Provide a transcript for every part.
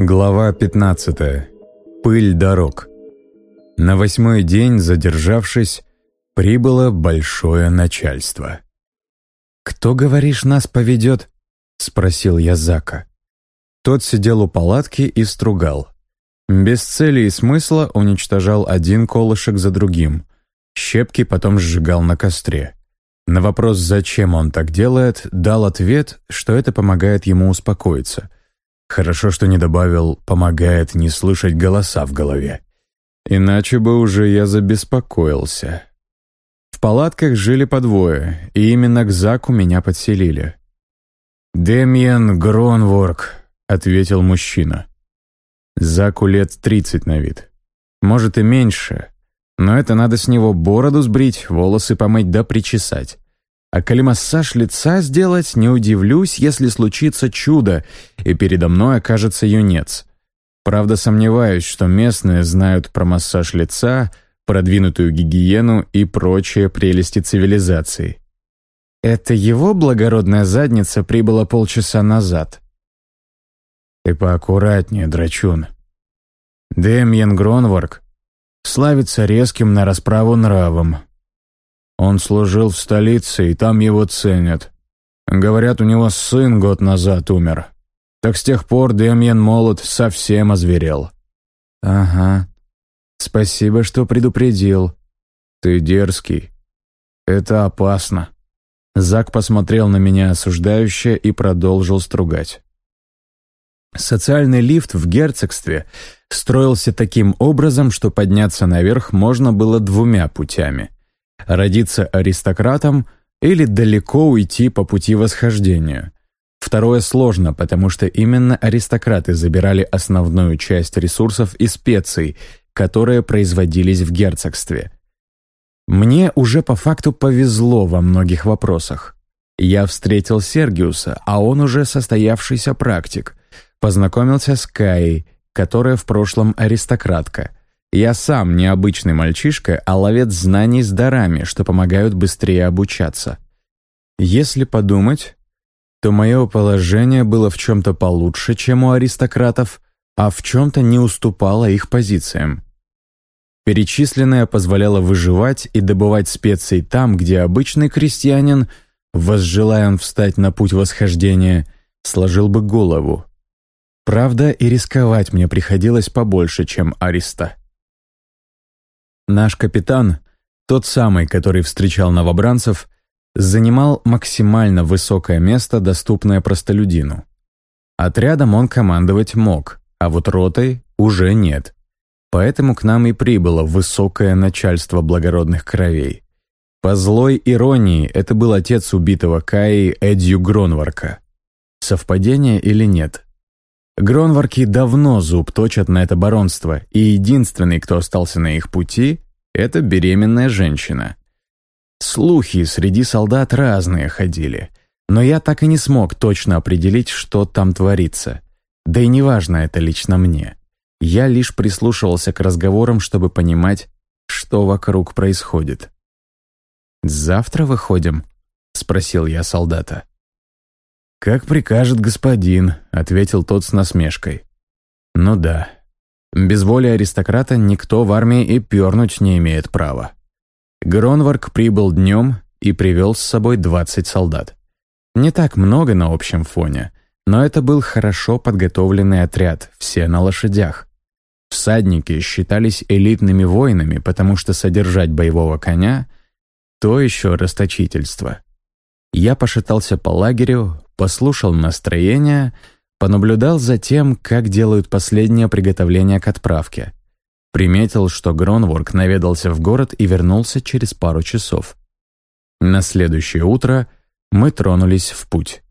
Глава 15. Пыль дорог. На восьмой день, задержавшись, прибыло большое начальство. «Кто, говоришь, нас поведет?» — спросил я Зака. Тот сидел у палатки и стругал. Без цели и смысла уничтожал один колышек за другим. Щепки потом сжигал на костре. На вопрос, зачем он так делает, дал ответ, что это помогает ему успокоиться. Хорошо, что не добавил «помогает не слышать голоса в голове». Иначе бы уже я забеспокоился. В палатках жили по двое, и именно к Заку меня подселили. «Демьян Гронворк», — ответил мужчина. Заку лет тридцать на вид. Может и меньше, но это надо с него бороду сбрить, волосы помыть да причесать. А коли массаж лица сделать, не удивлюсь, если случится чудо, и передо мной окажется юнец. Правда, сомневаюсь, что местные знают про массаж лица, продвинутую гигиену и прочие прелести цивилизации. Это его благородная задница прибыла полчаса назад. Ты поаккуратнее, драчун. Демьян Гронварк славится резким на расправу нравом. Он служил в столице, и там его ценят. Говорят, у него сын год назад умер. Так с тех пор Демьян Молот совсем озверел. «Ага. Спасибо, что предупредил. Ты дерзкий. Это опасно». Зак посмотрел на меня осуждающе и продолжил стругать. Социальный лифт в герцогстве строился таким образом, что подняться наверх можно было двумя путями. Родиться аристократом или далеко уйти по пути восхождения. Второе сложно, потому что именно аристократы забирали основную часть ресурсов и специй, которые производились в герцогстве. Мне уже по факту повезло во многих вопросах. Я встретил Сергиуса, а он уже состоявшийся практик. Познакомился с Каей, которая в прошлом аристократка. Я сам не обычный мальчишка, а ловец знаний с дарами, что помогают быстрее обучаться. Если подумать, то мое положение было в чем-то получше, чем у аристократов, а в чем-то не уступало их позициям. Перечисленное позволяло выживать и добывать специи там, где обычный крестьянин, возжелая встать на путь восхождения, сложил бы голову. Правда, и рисковать мне приходилось побольше, чем Ариста. Наш капитан, тот самый, который встречал новобранцев, занимал максимально высокое место, доступное простолюдину. Отрядом он командовать мог, а вот ротой уже нет. Поэтому к нам и прибыло высокое начальство благородных кровей. По злой иронии, это был отец убитого Каи Эдью Гронварка. Совпадение или нет? Гронварки давно зуб точат на это баронство, и единственный, кто остался на их пути, это беременная женщина. Слухи среди солдат разные ходили, но я так и не смог точно определить, что там творится. Да и неважно это лично мне. Я лишь прислушивался к разговорам, чтобы понимать, что вокруг происходит. «Завтра выходим?» — спросил я солдата. «Как прикажет господин», — ответил тот с насмешкой. «Ну да. Без воли аристократа никто в армии и пернуть не имеет права». Гронварк прибыл днем и привел с собой 20 солдат. Не так много на общем фоне, но это был хорошо подготовленный отряд, все на лошадях. Всадники считались элитными воинами, потому что содержать боевого коня — то еще расточительство. Я пошатался по лагерю, послушал настроение, понаблюдал за тем, как делают последнее приготовление к отправке. Приметил, что Гронворк наведался в город и вернулся через пару часов. На следующее утро мы тронулись в путь.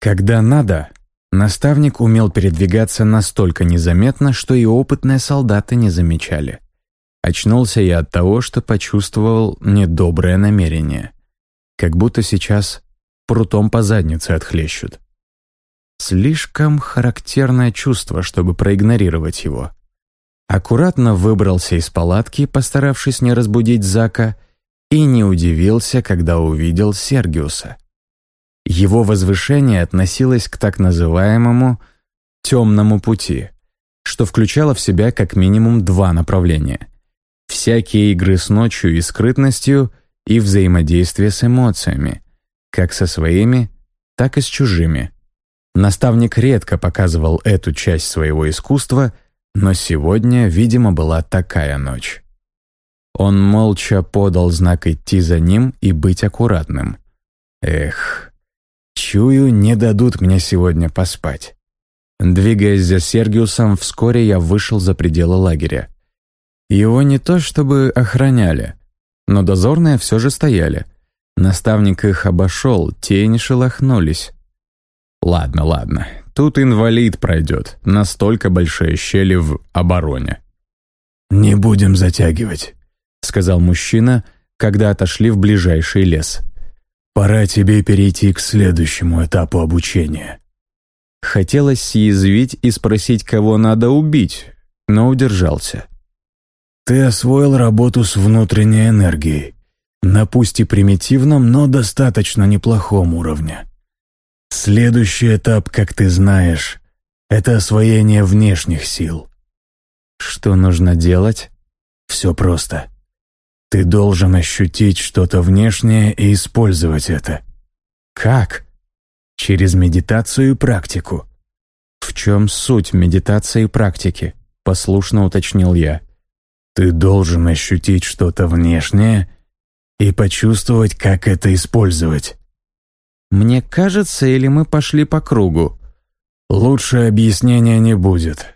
Когда надо, наставник умел передвигаться настолько незаметно, что и опытные солдаты не замечали. Очнулся я от того, что почувствовал недоброе намерение. Как будто сейчас прутом по заднице отхлещут. Слишком характерное чувство, чтобы проигнорировать его. Аккуратно выбрался из палатки, постаравшись не разбудить Зака, и не удивился, когда увидел Сергиуса. Его возвышение относилось к так называемому «темному пути», что включало в себя как минимум два направления. Всякие игры с ночью и скрытностью и взаимодействие с эмоциями, как со своими, так и с чужими. Наставник редко показывал эту часть своего искусства, но сегодня, видимо, была такая ночь. Он молча подал знак идти за ним и быть аккуратным. Эх, чую, не дадут мне сегодня поспать. Двигаясь за Сергиусом, вскоре я вышел за пределы лагеря. Его не то чтобы охраняли, но дозорные все же стояли. Наставник их обошел, те не шелохнулись. Ладно, ладно, тут инвалид пройдет, настолько большие щели в обороне. «Не будем затягивать», сказал мужчина, когда отошли в ближайший лес. «Пора тебе перейти к следующему этапу обучения». Хотелось съязвить и спросить, кого надо убить, но удержался. «Ты освоил работу с внутренней энергией, на пусть и примитивном, но достаточно неплохом уровне. Следующий этап, как ты знаешь, это освоение внешних сил». «Что нужно делать?» «Все просто. Ты должен ощутить что-то внешнее и использовать это. Как? Через медитацию и практику. В чем суть медитации и практики? Послушно уточнил я. Ты должен ощутить что-то внешнее и почувствовать, как это использовать. Мне кажется, или мы пошли по кругу? Лучше объяснения не будет.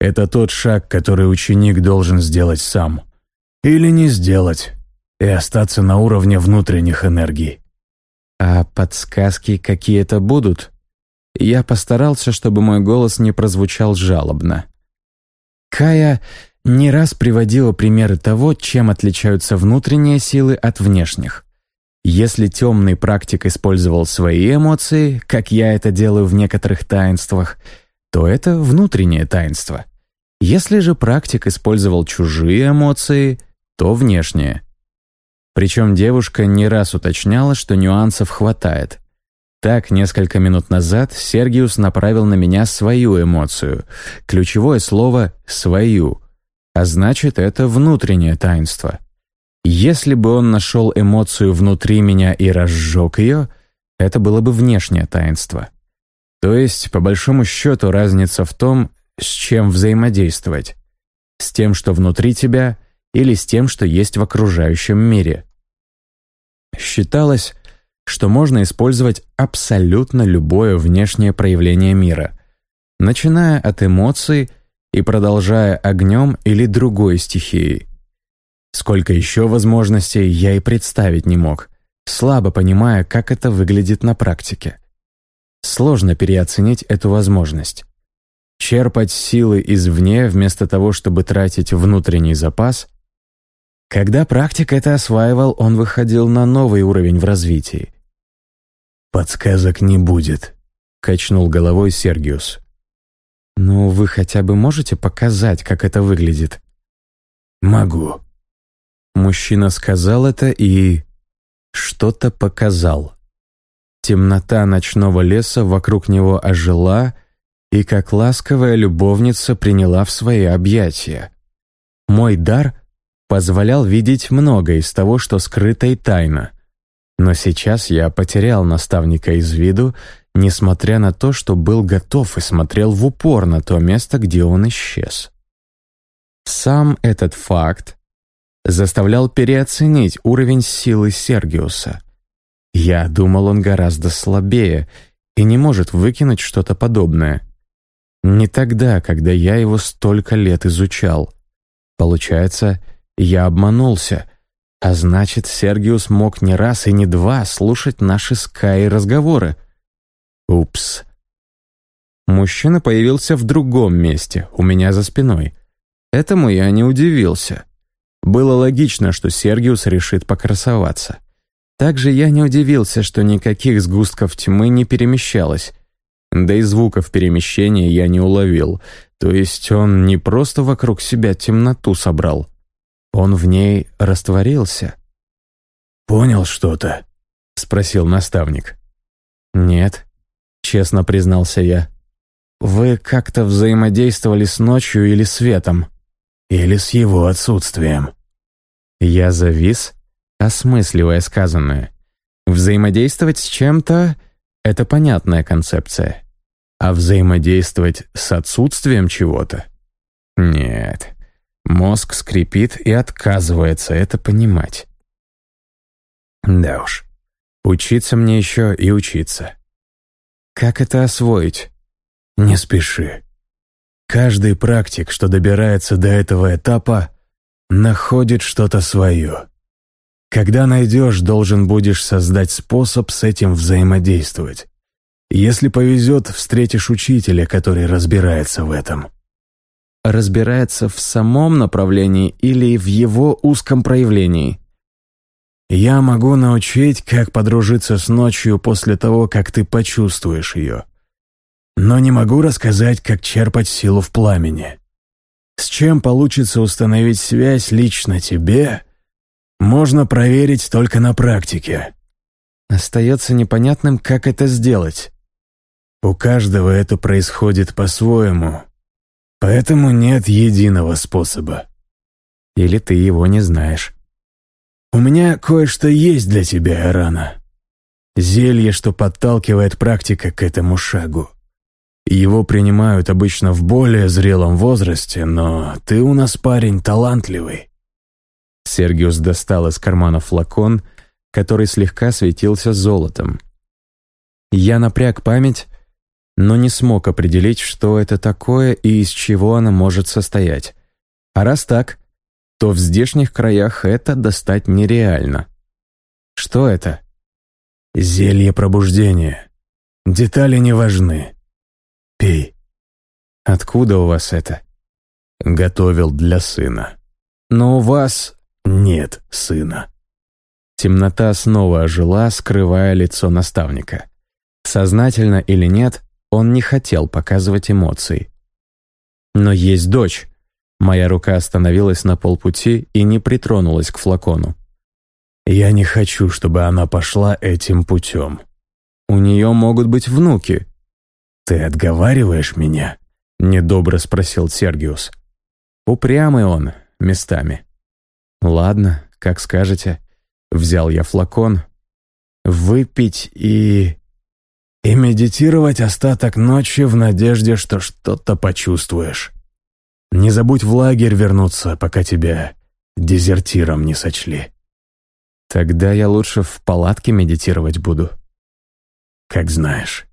Это тот шаг, который ученик должен сделать сам. Или не сделать и остаться на уровне внутренних энергий. А подсказки какие-то будут? Я постарался, чтобы мой голос не прозвучал жалобно. Кая не раз приводила примеры того, чем отличаются внутренние силы от внешних. Если темный практик использовал свои эмоции, как я это делаю в некоторых таинствах, то это внутреннее таинство. Если же практик использовал чужие эмоции, то внешнее. Причем девушка не раз уточняла, что нюансов хватает. Так, несколько минут назад Сергиус направил на меня свою эмоцию. Ключевое слово «свою», а значит, это внутреннее таинство. Если бы он нашел эмоцию внутри меня и разжег ее, это было бы внешнее таинство. То есть, по большому счету, разница в том, с чем взаимодействовать. С тем, что внутри тебя, или с тем, что есть в окружающем мире. Считалось, что можно использовать абсолютно любое внешнее проявление мира, начиная от эмоций и продолжая огнем или другой стихией. Сколько еще возможностей я и представить не мог, слабо понимая, как это выглядит на практике. Сложно переоценить эту возможность. Черпать силы извне вместо того, чтобы тратить внутренний запас, когда практик это осваивал, он выходил на новый уровень в развитии. «Подсказок не будет», — качнул головой Сергиус. «Ну, вы хотя бы можете показать, как это выглядит?» «Могу». Мужчина сказал это и... что-то показал. Темнота ночного леса вокруг него ожила и, как ласковая любовница, приняла в свои объятия. Мой дар позволял видеть многое из того, что скрыто и тайно. Но сейчас я потерял наставника из виду, несмотря на то, что был готов и смотрел в упор на то место, где он исчез. Сам этот факт заставлял переоценить уровень силы Сергиуса. Я думал, он гораздо слабее и не может выкинуть что-то подобное. Не тогда, когда я его столько лет изучал. Получается, я обманулся. А значит, Сергиус мог не раз и не два слушать наши скай разговоры. Упс. Мужчина появился в другом месте, у меня за спиной. Этому я не удивился. Было логично, что Сергиус решит покрасоваться. Также я не удивился, что никаких сгустков тьмы не перемещалось. Да и звуков перемещения я не уловил. То есть он не просто вокруг себя темноту собрал. Он в ней растворился. «Понял что-то?» — спросил наставник. «Нет», — честно признался я. «Вы как-то взаимодействовали с ночью или светом?» «Или с его отсутствием». Я завис, осмысливая сказанное. Взаимодействовать с чем-то — это понятная концепция. А взаимодействовать с отсутствием чего-то? Нет. Мозг скрипит и отказывается это понимать. Да уж. Учиться мне еще и учиться. Как это освоить? Не спеши. Каждый практик, что добирается до этого этапа, находит что-то свое. Когда найдешь, должен будешь создать способ с этим взаимодействовать. Если повезет, встретишь учителя, который разбирается в этом. Разбирается в самом направлении или в его узком проявлении? Я могу научить, как подружиться с ночью после того, как ты почувствуешь ее. Но не могу рассказать, как черпать силу в пламени. С чем получится установить связь лично тебе, можно проверить только на практике. Остается непонятным, как это сделать. У каждого это происходит по-своему, поэтому нет единого способа. Или ты его не знаешь. У меня кое-что есть для тебя, Арана. Зелье, что подталкивает практика к этому шагу. Его принимают обычно в более зрелом возрасте, но ты у нас парень талантливый. Сергиус достал из кармана флакон, который слегка светился золотом. Я напряг память, но не смог определить, что это такое и из чего оно может состоять. А раз так, то в здешних краях это достать нереально. Что это? Зелье пробуждения. Детали не важны. Пей. Откуда у вас это? Готовил для сына. Но у вас нет сына. Темнота снова ожила, скрывая лицо наставника. Сознательно или нет, он не хотел показывать эмоций. «Но есть дочь». Моя рука остановилась на полпути и не притронулась к флакону. «Я не хочу, чтобы она пошла этим путем. У нее могут быть внуки». «Ты отговариваешь меня?» — недобро спросил Сергиус. «Упрямый он, местами». «Ладно, как скажете». Взял я флакон. «Выпить и...» и медитировать остаток ночи в надежде, что что-то почувствуешь. Не забудь в лагерь вернуться, пока тебя дезертиром не сочли. Тогда я лучше в палатке медитировать буду. Как знаешь.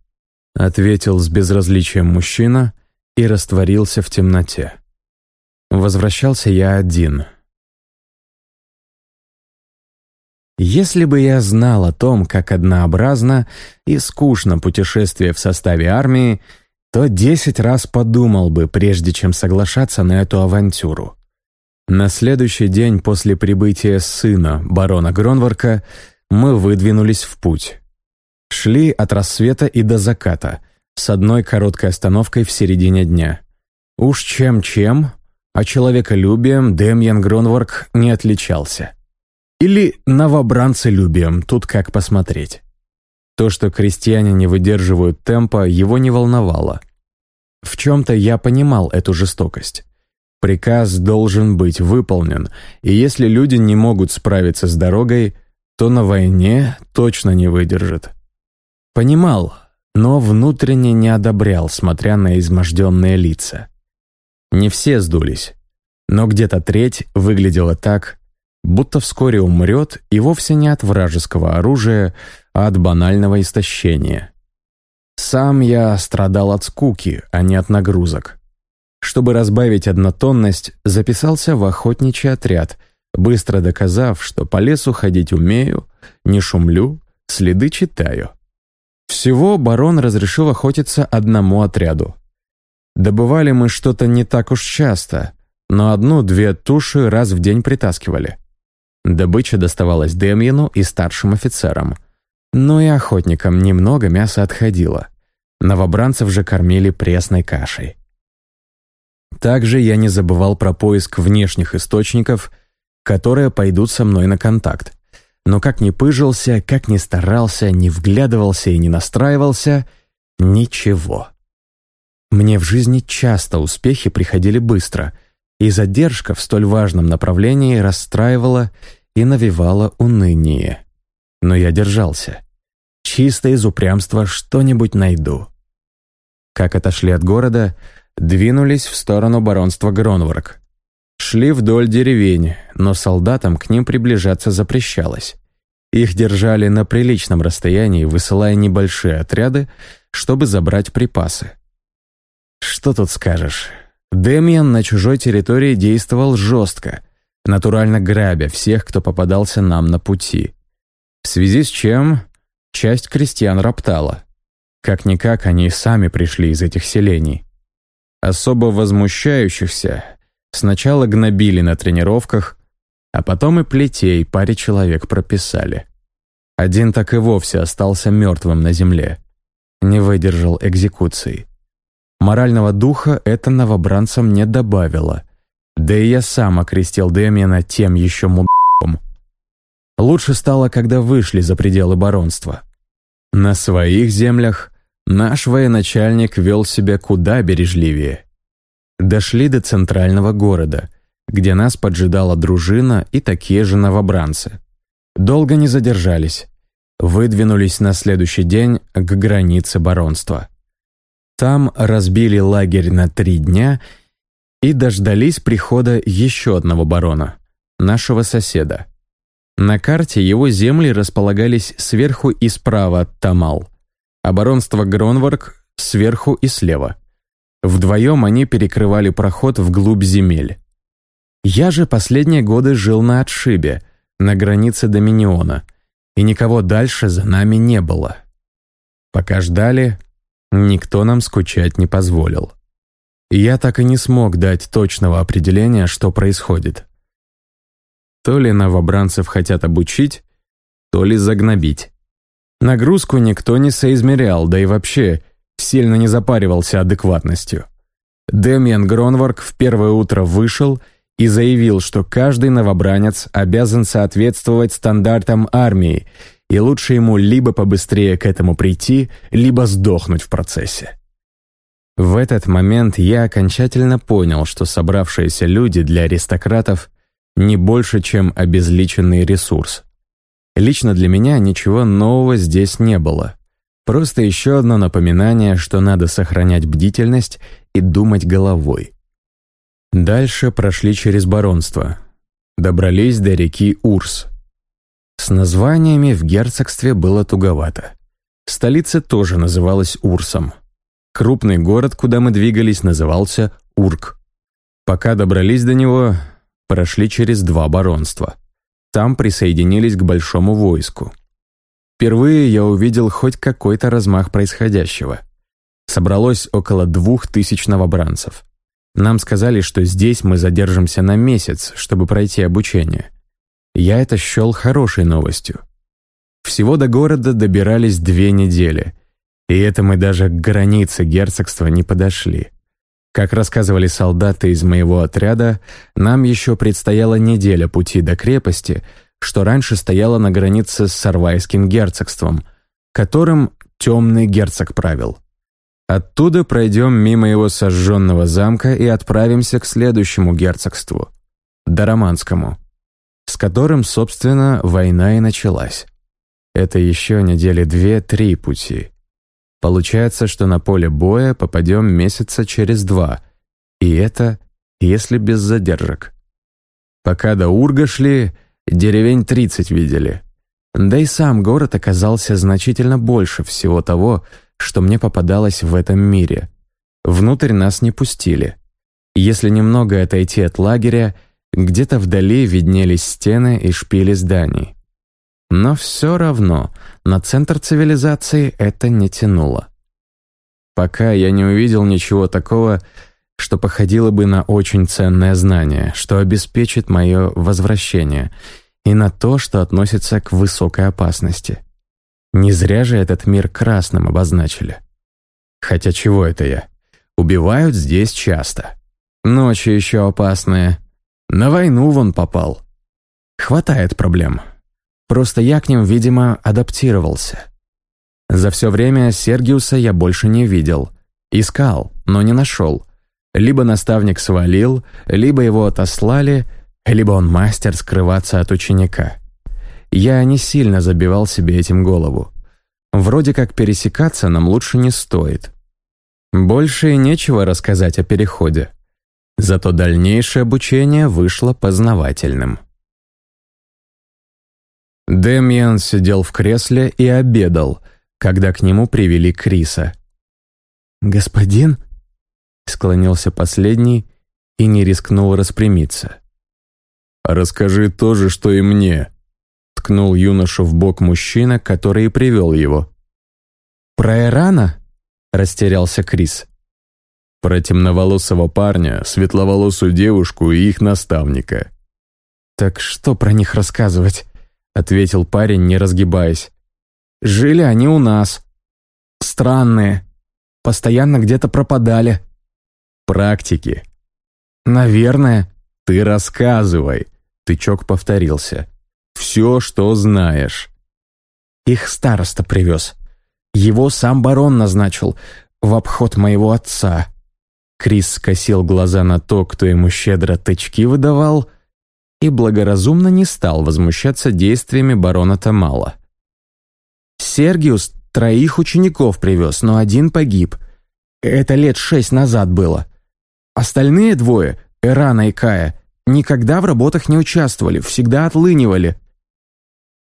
Ответил с безразличием мужчина и растворился в темноте. Возвращался я один — Если бы я знал о том, как однообразно и скучно путешествие в составе армии, то десять раз подумал бы, прежде чем соглашаться на эту авантюру. На следующий день после прибытия сына, барона Гронварка, мы выдвинулись в путь. Шли от рассвета и до заката, с одной короткой остановкой в середине дня. Уж чем-чем, а человеколюбием Демьян Гронварк не отличался. Или новобранцелюбием, тут как посмотреть. То, что крестьяне не выдерживают темпа, его не волновало. В чем-то я понимал эту жестокость. Приказ должен быть выполнен, и если люди не могут справиться с дорогой, то на войне точно не выдержат. Понимал, но внутренне не одобрял, смотря на изможденные лица. Не все сдулись, но где-то треть выглядела так, будто вскоре умрет и вовсе не от вражеского оружия, а от банального истощения. Сам я страдал от скуки, а не от нагрузок. Чтобы разбавить однотонность, записался в охотничий отряд, быстро доказав, что по лесу ходить умею, не шумлю, следы читаю. Всего барон разрешил охотиться одному отряду. Добывали мы что-то не так уж часто, но одну-две туши раз в день притаскивали. Добыча доставалась Демьяну и старшим офицерам. Но и охотникам немного мяса отходило. Новобранцев же кормили пресной кашей. Также я не забывал про поиск внешних источников, которые пойдут со мной на контакт. но как ни пыжился, как ни старался, не вглядывался и не настраивался — ничего. Мне в жизни часто успехи приходили быстро, и задержка в столь важном направлении расстраивала и навевала уныние. Но я держался. Чисто из упрямства что-нибудь найду. Как отошли от города, двинулись в сторону баронства Гронворк. Шли вдоль деревень, но солдатам к ним приближаться запрещалось. Их держали на приличном расстоянии, высылая небольшие отряды, чтобы забрать припасы. Что тут скажешь? Демьян на чужой территории действовал жестко, натурально грабя всех, кто попадался нам на пути. В связи с чем часть крестьян роптала. Как-никак они сами пришли из этих селений. Особо возмущающихся Сначала гнобили на тренировках, а потом и плетей паре человек прописали. Один так и вовсе остался мертвым на земле. Не выдержал экзекуции. Морального духа это новобранцам не добавило. Да и я сам окрестил Демьяна тем еще мудаком. Лучше стало, когда вышли за пределы баронства. На своих землях наш военачальник вел себя куда бережливее. Дошли до центрального города, где нас поджидала дружина и такие же новобранцы. Долго не задержались. Выдвинулись на следующий день к границе баронства. Там разбили лагерь на три дня и дождались прихода еще одного барона, нашего соседа. На карте его земли располагались сверху и справа от Тамал, а баронство Гронварк сверху и слева. Вдвоем они перекрывали проход вглубь земель. Я же последние годы жил на отшибе, на границе Доминиона, и никого дальше за нами не было. Пока ждали, никто нам скучать не позволил. я так и не смог дать точного определения, что происходит. То ли новобранцев хотят обучить, то ли загнобить. Нагрузку никто не соизмерял, да и вообще сильно не запаривался адекватностью. Демьян Гронварк в первое утро вышел и заявил, что каждый новобранец обязан соответствовать стандартам армии, и лучше ему либо побыстрее к этому прийти, либо сдохнуть в процессе. В этот момент я окончательно понял, что собравшиеся люди для аристократов не больше, чем обезличенный ресурс. Лично для меня ничего нового здесь не было. Просто еще одно напоминание, что надо сохранять бдительность и думать головой. Дальше прошли через баронство. Добрались до реки Урс. С названиями в герцогстве было туговато. Столица тоже называлась Урсом. Крупный город, куда мы двигались, назывался Урк. Пока добрались до него, прошли через два баронства. Там присоединились к большому войску. Впервые я увидел хоть какой-то размах происходящего. Собралось около двух тысяч новобранцев. Нам сказали, что здесь мы задержимся на месяц, чтобы пройти обучение. Я это счел хорошей новостью. Всего до города добирались две недели, и это мы даже к границе герцогства не подошли. Как рассказывали солдаты из моего отряда, нам еще предстояла неделя пути до крепости, что раньше стояла на границе с Сарвайским герцогством, которым темный герцог правил. Оттуда пройдем мимо его сожженного замка и отправимся к следующему герцогству, Дараманскому, с которым, собственно, война и началась. Это еще недели две-три пути. Получается, что на поле боя попадем месяца через два, и это если без задержек. Пока до Урга шли, Деревень 30 видели. Да и сам город оказался значительно больше всего того, что мне попадалось в этом мире. Внутрь нас не пустили. Если немного отойти от лагеря, где-то вдали виднелись стены и шпили зданий. Но все равно на центр цивилизации это не тянуло. Пока я не увидел ничего такого, что походило бы на очень ценное знание, что обеспечит мое возвращение, и на то, что относится к высокой опасности. Не зря же этот мир красным обозначили. Хотя чего это я? Убивают здесь часто. Ночи еще опасные. На войну вон попал. Хватает проблем. Просто я к ним, видимо, адаптировался. За все время Сергиуса я больше не видел. Искал, но не нашел. Либо наставник свалил, либо его отослали, либо он мастер скрываться от ученика. Я не сильно забивал себе этим голову. Вроде как пересекаться нам лучше не стоит. Больше и нечего рассказать о переходе. Зато дальнейшее обучение вышло познавательным. Дэмиан сидел в кресле и обедал, когда к нему привели Криса. «Господин?» — склонился последний и не рискнул распрямиться. «Расскажи то же, что и мне», — ткнул юношу в бок мужчина, который и привел его. «Про Эрана?» — растерялся Крис. «Про темноволосого парня, светловолосую девушку и их наставника». «Так что про них рассказывать?» — ответил парень, не разгибаясь. «Жили они у нас. Странные. Постоянно где-то пропадали». «Практики». «Наверное». «Ты рассказывай», — тычок повторился. «Все, что знаешь». Их староста привез. Его сам барон назначил в обход моего отца. Крис скосил глаза на то, кто ему щедро тычки выдавал — и благоразумно не стал возмущаться действиями барона Тамала. «Сергиус троих учеников привез, но один погиб. Это лет шесть назад было. Остальные двое, Эрана и Кая, никогда в работах не участвовали, всегда отлынивали».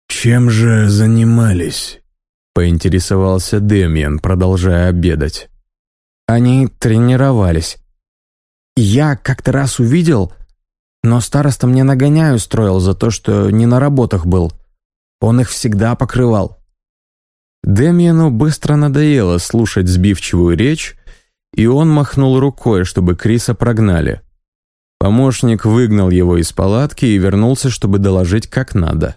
«Чем же занимались?» — поинтересовался Демьян, продолжая обедать. «Они тренировались. Я как-то раз увидел, но староста мне нагоняю устроил за то, что не на работах был. Он их всегда покрывал. Демьяну быстро надоело слушать сбивчивую речь, и он махнул рукой, чтобы Криса прогнали. Помощник выгнал его из палатки и вернулся, чтобы доложить как надо.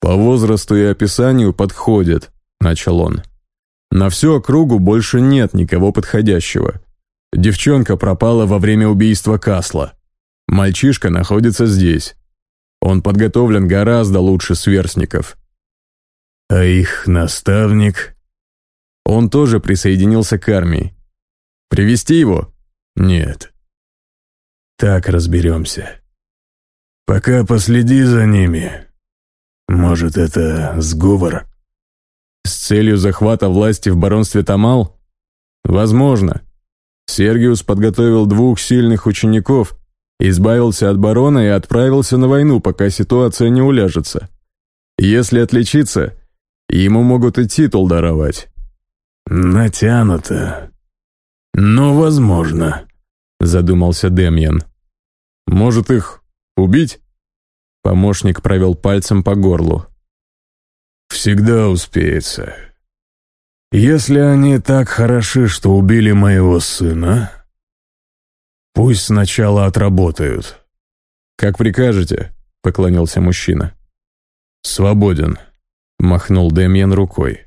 «По возрасту и описанию подходит», — начал он. «На всю округу больше нет никого подходящего. Девчонка пропала во время убийства Касла. Мальчишка находится здесь. Он подготовлен гораздо лучше сверстников. А их наставник? Он тоже присоединился к армии. Привести его? Нет. Так разберемся. Пока последи за ними. Может, это сговор? С целью захвата власти в баронстве Тамал? Возможно. Сергиус подготовил двух сильных учеников, Избавился от барона и отправился на войну, пока ситуация не уляжется. Если отличиться, ему могут и титул даровать. Натянуто. Но возможно, задумался Демьян. Может их убить? Помощник провел пальцем по горлу. Всегда успеется. Если они так хороши, что убили моего сына, Пусть сначала отработают. Как прикажете, поклонился мужчина. Свободен, махнул Демьян рукой.